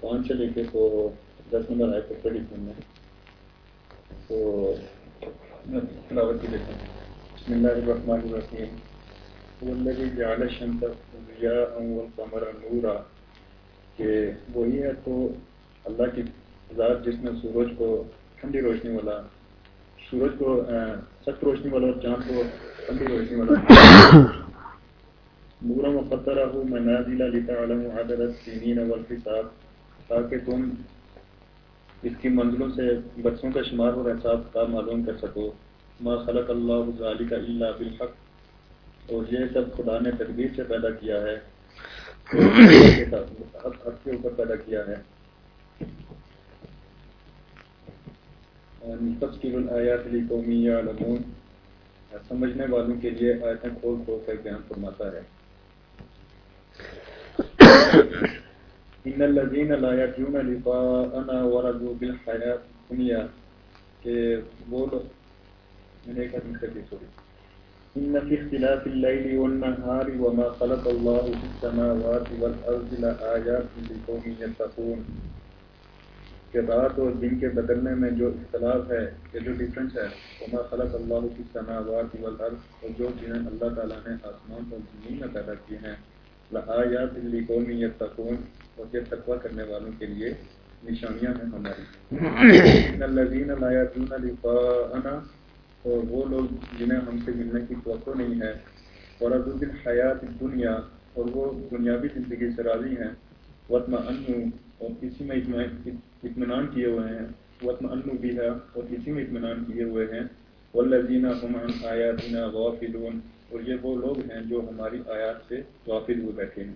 پانچ سے لے کے تو دس نمبر آئے تو پڑھی تھی میں تو تلاوت کی دیتا ہوں۔ بسم اللہ الرحمن الرحیم۔ والذی جعل الشمس ضیاء والقمر نورا۔ کہ وہی ہے تو اللہ کی ذات جس نے سورج کو ٹھنڈی روشنی والا، سورج کو سخت روشنی والا اور چاند کو ٹھنڈی روشنی والا۔ نورا مفترہ منازل لتعلم عدد السنین والحساب۔ تاکہ تم اس کی منزلوں سے بچوں کا شمار اور احساب کا معلوم کر سکو؟ ما خلق اللہ ذالک الا بالحق۔ اور یہ سب خدا نے تدبیر سے پیدا کیا ہے۔ حق کے اوپر پیدا کیا ہے۔ تفصیل الآیات سمجھنے والوں کے لیے آیتیں کھول کھول کر بیان فرماتا ہے۔ ان الذين لا يرجون لقاءنا ورضوا بالحياه الدنيا. کہ وہ لوگ میں ایک حدیث کر دی سوری ان في اختلاف الليل والنهار وما خلق الله في السماوات والارض لآيات لقوم يتقون. کہ رات اور دن کے بدلنے میں جو اختلاف ہے کہ جو ڈفرنس ہے، وما خلق اللہ في السماوات والارض اور جو جنہیں اللہ تعالی نے آسمان اور زمین میں پیدا کیے ہیں لآیات لقوم یتقون اور یہ تقوی کرنے والوں کے لیے نشانیاں ہیں ہماری۔ ان الذين لا يرجون لقاءنا اور وہ لوگ جنہیں ہم سے ملنے کی توقع نہیں ہے اور ابو الحیات دنیا اور وہ دنیاوی زندگی سے راضی ہیں۔ وطم انو اور اسی میں اطمینان کیے ہوئے ہیں۔ وطم انو بھی ہے اور اسی میں اطمینان کیے ہوئے ہیں۔ والذین هم عن آیاتنا غافلون اور یہ وہ لوگ ہیں جو ہماری آیات سے غافل ہوئے بیٹھے ہیں۔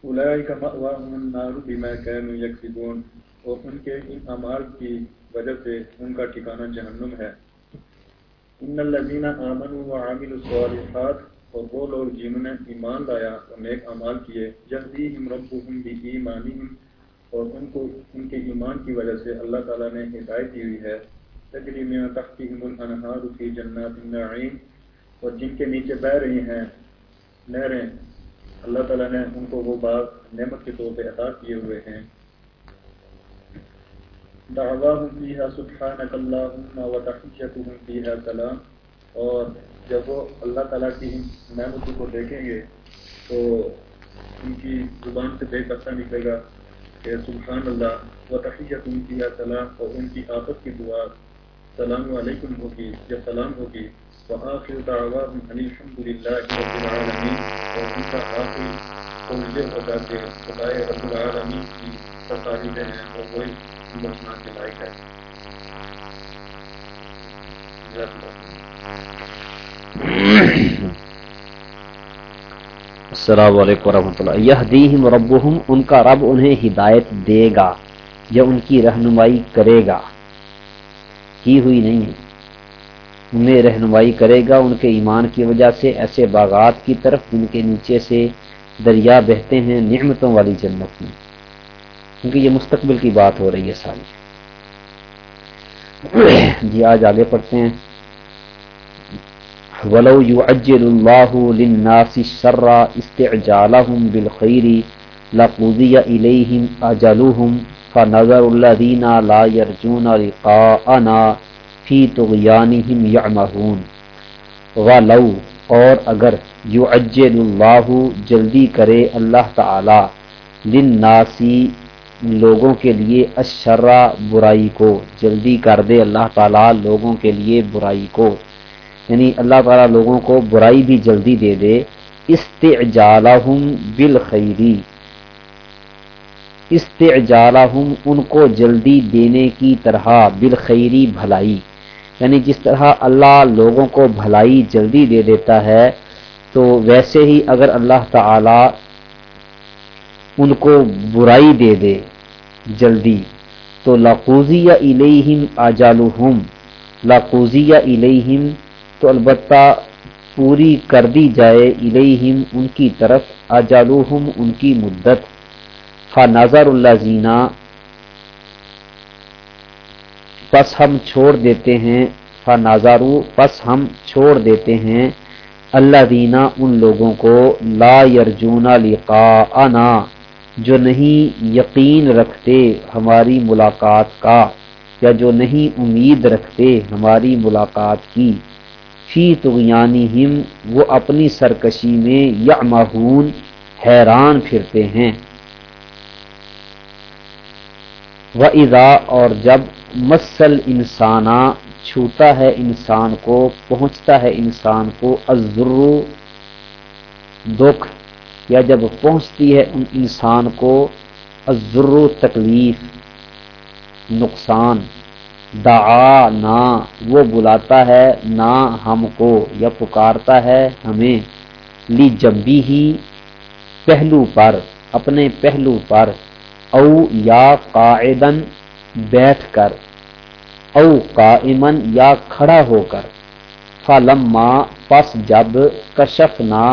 اولئک مأواهم النار بما كانوا يكسبون اور ان کے ان اعمال کی وجہ سے ان کا ٹھکانہ جہنم ہے۔ ان الذين آمنوا وعملوا الصالحات۔ اور وہ لوگ جنہوں نے ایمان لایا اور نیک اعمال کیے یهدیہم ربهم بإیمانہم اور ان کو، ان کے ایمان کی وجہ سے اللہ تعالی نے ہدایت دی ہوئی ہے۔ تجری من تحتهم الانہار فی جنات النعیم۔ اور جن کے نیچے بہ رہی ہیں نہریں اللہ تعالیٰ نے ان کو وہ باغ نعمت کے طور پہ عطا کیے ہوئے ہیں۔ دعواہم فیہا سبحانک اللہم و تحیتہم فیہا سلام۔ اور جب وہ اللہ تعالیٰ کی نعمتوں کو دیکھیں گے، تو ان کی زبان سے بے قصہ نکلے گا کہ سبحان اللہ و تحیتہم فیہا سلام اور ان کی آفت کی دعا۔ سلام علیکم ہوگی یا سلام ہوگی۔ وآخر دعواهم ان الحمد لله رب العالمين وانت آخر قول یہ ہوگا کہ خدای رب العالمین کی تصاریف ہیں اور وہی مسلمان کے لائق ہے۔ السلام علیکم ورحمۃ اللہ۔ یہدیہم ربہم، ان کا رب انہیں ہدایت دے گا، یا ان کی رہنمائی کرے گا۔ کی ہوئی نہیں۔ ہے انہیں رہنمائی کرے گا ان کے ایمان کی وجہ سے۔ ایسے باغات کی طرف جن کے نیچے سے دریا بہتے ہیں نعمتوں والی جنت میں۔ کیونکہ یہ مستقبل کی بات ہو رہی ہے ساری۔ جی آج آگے پڑھتے ہیں۔ ولو يعجل الله للناس الشر استعجالهم بالخير لقضي اليهم اجلهم فنظر الذين لا يرجون لقاءنا فی طغیانہم یعمہون ولو اور اگر یعجل اللہ جلدی کرے اللہ تعالی للناسی لوگوں کے لیے اشرا برائی کو، جلدی کر دے اللہ تعالی لوگوں کے لیے برائی کو یعنی اللہ تعالی لوگوں کو برائی بھی جلدی دے دے، استعجالہم بالخیری استعجالہم، ان کو جلدی دینے کی طرح، بالخیری بھلائی۔ یعنی جس طرح اللہ لوگوں کو بھلائی جلدی دے دیتا ہے، تو ویسے ہی اگر اللہ تعالی ان کو برائی دے دے جلدی، تو لاقوزی یا الہم آجالحم لاقوزی یا الہم تو البتہ پوری کر دی جائے الہم ان کی طرف آجالحم ان کی مدت۔ فا اللہ زینہ پس ہم چھوڑ دیتے ہیں فنازارو پس ہم چھوڑ دیتے ہیں اللہ دینا ان لوگوں کو لا یرجونا لقاءنا، جو نہیں یقین رکھتے ہماری ملاقات کا، یا جو نہیں امید رکھتے ہماری ملاقات کی۔ فی تغیانی ہم وہ اپنی سرکشی میں یا حیران پھرتے ہیں۔ و ادا اور جب مسل انسانہ چھوتا ہے انسان کو، پہنچتا ہے انسان کو ازرو دکھ، یا جب پہنچتی ہے ان انسان کو ازرو تکلیف، نقصان، دعا نہ وہ بلاتا ہے نہ ہم کو، یا پکارتا ہے ہمیں، لی جبی ہی پہلو پر، اپنے پہلو پر۔ او یا قاعدن بیٹھ کر، او قائمن یا کھڑا ہو کر، فلما پس جب کشف نہ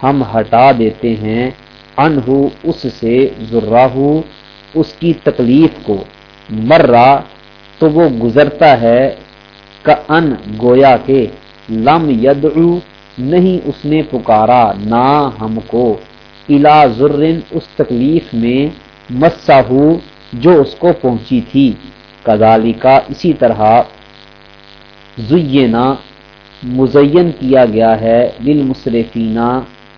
ہم ہٹا دیتے ہیں، انہو اس سے ذراہو اس کی تکلیف کو، مرہ تو وہ گزرتا ہے کا ان گویا کے لم یدعو، نہیں اس نے پکارا نہ ہم کو الا ذرن اس تکلیف میں مسا جو اس کو پہنچی تھی۔ کدالی کا اسی طرح زینا مزین کیا گیا ہے للمصرفینہ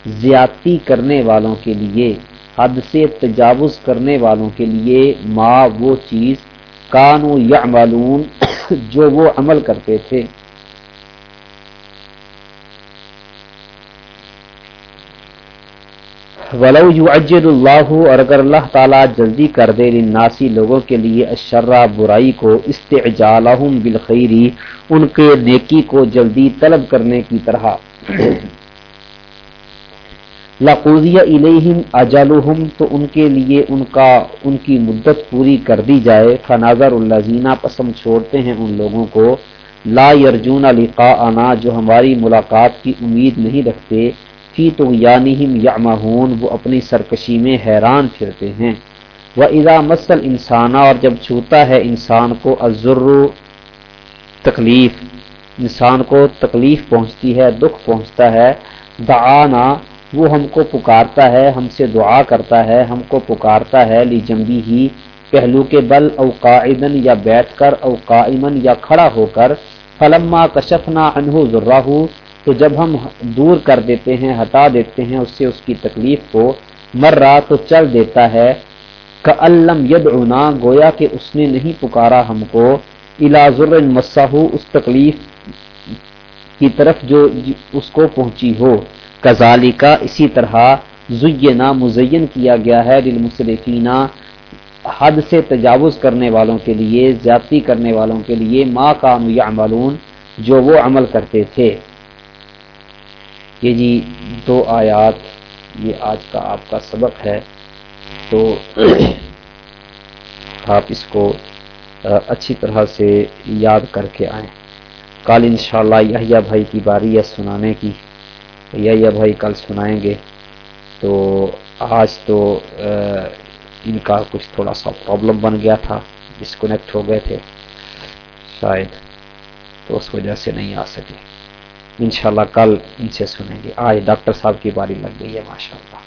زیادتی کرنے والوں کے لیے، حد سے تجاوز کرنے والوں کے لیے ما وہ چیز کانو یا جو وہ عمل کرتے تھے۔ ولو یعجل اللہ اور اگر اللہ تعالیٰ جلدی کر دے ناسی لوگوں کے لیے اشرا برائی کو، استعجالہم بالخیری ان کے نیکی کو جلدی طلب کرنے کی طرح۔ لقوضی الیہم اجلہم، تو ان کے لیے ان کا، ان کی مدت پوری کر دی جائے۔ فناظر اللہ زینہ پسند چھوڑتے ہیں ان لوگوں کو۔ لا یرجون لقاءنا، جو ہماری ملاقات کی امید نہیں رکھتے۔ فی تو یعنی یا وہ اپنی سرکشی میں حیران پھرتے ہیں۔ وہ ادا مسل انسانہ اور جب چھوتا ہے انسان کو ازر تکلیف، انسان کو تکلیف پہنچتی ہے، دکھ پہنچتا ہے، دعانا، وہ ہم کو پکارتا ہے، ہم سے دعا کرتا ہے، ہم کو پکارتا ہے، لی جنگی ہی پہلو کے بل، او قائدن یا بیٹھ کر، او قائمن یا کھڑا ہو کر، فلما کشفنا انہو ذراہ تو جب ہم دور کر دیتے ہیں، ہٹا دیتے ہیں، اس سے اس کی تکلیف کو مر رہا تو چل دیتا ہے۔ کلم ید گویا کہ اس نے نہیں پکارا ہم کو۔ الاظر مساح اس تکلیف کی طرف جو اس کو پہنچی ہو۔ کزالی کا اسی طرح زینا، مزین کیا گیا ہے للمصرفینہ حد سے تجاوز کرنے والوں کے لیے، زیادتی کرنے والوں کے لیے ماں کا یعملون، جو وہ عمل کرتے تھے۔ یہ جی دو آیات یہ آج کا آپ کا سبق ہے، تو آپ اس کو اچھی طرح سے یاد کر کے آئیں۔ کل انشاءاللہ شاء بھائی کی باری ہے سنانے کی۔ یحییٰ بھائی کل سنائیں گے۔ تو آج تو ان کا کچھ تھوڑا سا پرابلم بن گیا تھا ڈسکنیکٹ ہو گئے تھے، شاید تو اس وجہ سے نہیں آ سکے۔ انشاءاللہ کل ان سے سنیں گے۔ آج ڈاکٹر صاحب کی باری لگ گئی ہے، ماشاءاللہ۔